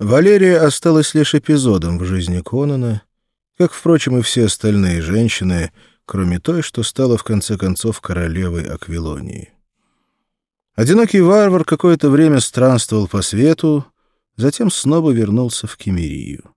Валерия осталась лишь эпизодом в жизни Конана, как, впрочем, и все остальные женщины, кроме той, что стала в конце концов королевой Аквилонии. Одинокий варвар какое-то время странствовал по свету, затем снова вернулся в Кемерию.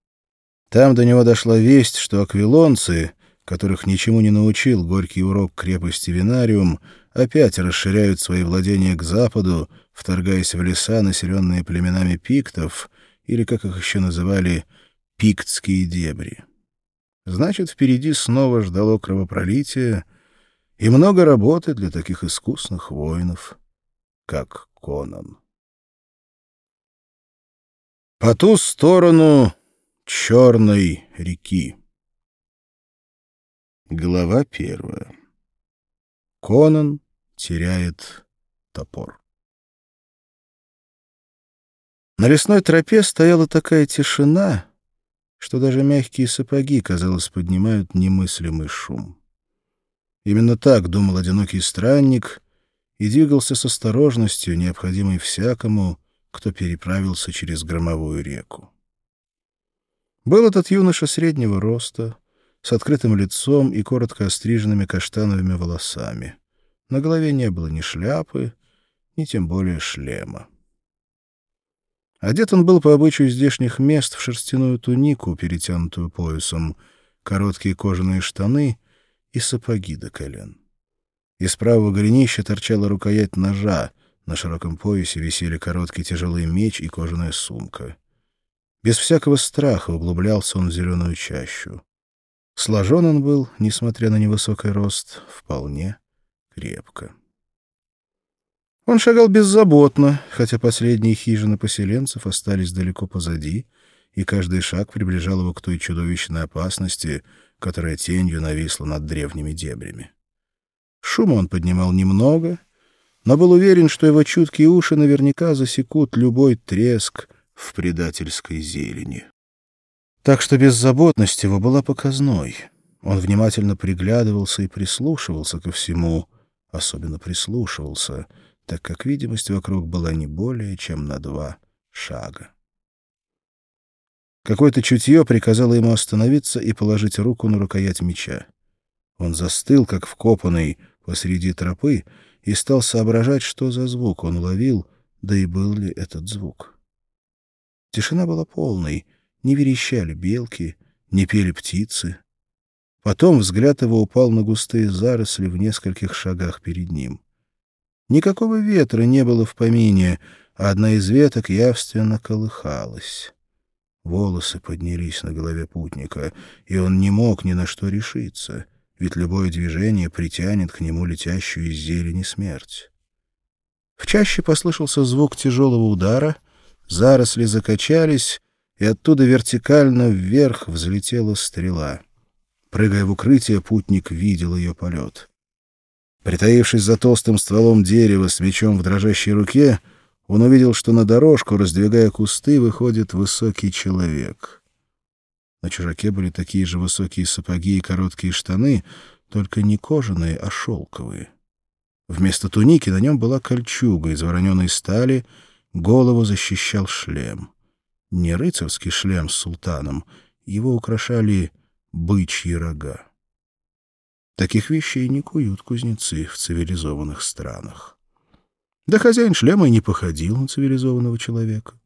Там до него дошла весть, что аквилонцы, которых ничему не научил горький урок крепости Винариум, опять расширяют свои владения к западу, вторгаясь в леса, населенные племенами пиктов, или, как их еще называли, пиктские дебри. Значит, впереди снова ждало кровопролитие и много работы для таких искусных воинов, как Конан. По ту сторону Черной реки Глава первая Конан теряет топор. На лесной тропе стояла такая тишина, что даже мягкие сапоги, казалось, поднимают немыслимый шум. Именно так думал одинокий странник и двигался с осторожностью, необходимой всякому, кто переправился через громовую реку. Был этот юноша среднего роста, с открытым лицом и коротко остриженными каштановыми волосами. На голове не было ни шляпы, ни тем более шлема. Одет он был по обычаю здешних мест в шерстяную тунику, перетянутую поясом, короткие кожаные штаны и сапоги до колен. Из правого голенища торчала рукоять ножа, на широком поясе висели короткий тяжелый меч и кожаная сумка. Без всякого страха углублялся он в зеленую чащу. Сложен он был, несмотря на невысокий рост, вполне крепко. Он шагал беззаботно, хотя последние хижины поселенцев остались далеко позади, и каждый шаг приближал его к той чудовищной опасности, которая тенью нависла над древними дебрями. Шума он поднимал немного, но был уверен, что его чуткие уши наверняка засекут любой треск в предательской зелени. Так что беззаботность его была показной. Он внимательно приглядывался и прислушивался ко всему, особенно прислушивался, так как видимость вокруг была не более чем на два шага. Какое-то чутье приказало ему остановиться и положить руку на рукоять меча. Он застыл, как вкопанный, посреди тропы, и стал соображать, что за звук он уловил, да и был ли этот звук. Тишина была полной, не верещали белки, не пели птицы. Потом взгляд его упал на густые заросли в нескольких шагах перед ним. Никакого ветра не было в помине, а одна из веток явственно колыхалась. Волосы поднялись на голове путника, и он не мог ни на что решиться, ведь любое движение притянет к нему летящую из зелени смерть. В чаще послышался звук тяжелого удара, заросли закачались, и оттуда вертикально вверх взлетела стрела. Прыгая в укрытие, путник видел ее полет. Притаившись за толстым стволом дерева с мечом в дрожащей руке, он увидел, что на дорожку, раздвигая кусты, выходит высокий человек. На чужаке были такие же высокие сапоги и короткие штаны, только не кожаные, а шелковые. Вместо туники на нем была кольчуга из вороненой стали, голову защищал шлем не рыцарский шлем с султаном, его украшали бычьи рога. Таких вещей не куют кузнецы в цивилизованных странах. Да хозяин шлема и не походил на цивилизованного человека.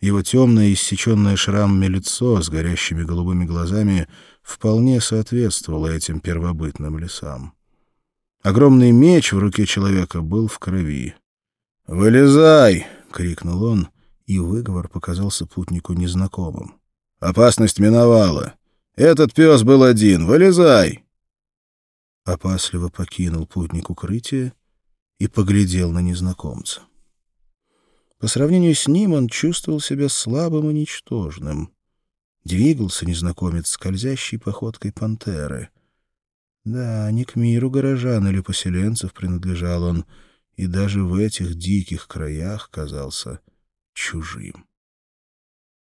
Его темное, иссеченное шрамами лицо с горящими голубыми глазами вполне соответствовало этим первобытным лесам. Огромный меч в руке человека был в крови. «Вылезай!» — крикнул он, и выговор показался путнику незнакомым. «Опасность миновала. Этот пес был один. Вылезай!» Опасливо покинул путник укрытие и поглядел на незнакомца. По сравнению с ним он чувствовал себя слабым и ничтожным. Двигался незнакомец скользящей походкой пантеры. Да, не к миру горожан или поселенцев принадлежал он, и даже в этих диких краях казался чужим.